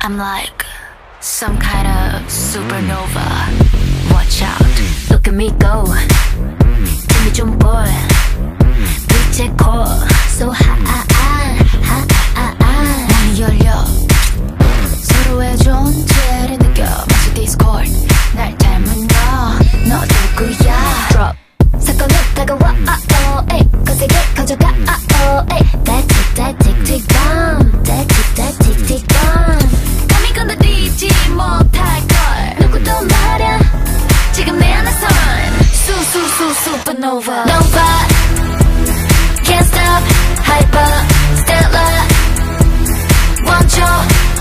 I'm like some kind of supernova. Watch out, look at me go. supernova. Nova. Can't stop. Hyper. Stellar. 멈춰.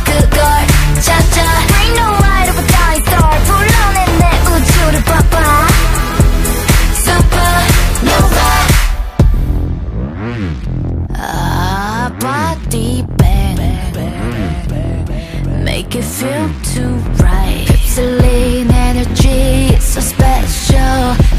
그걸 찾아. Bring the light of a dying star. 불러내 내 우주를 봐봐. Supernova. Ah, body bang. Make it feel too right. 휩쓸린 energy, so special.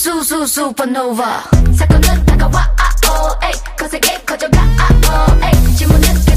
수수수 supernova 사건은 다가와 아오 에이 거세게 커져가 아오 에이 질문은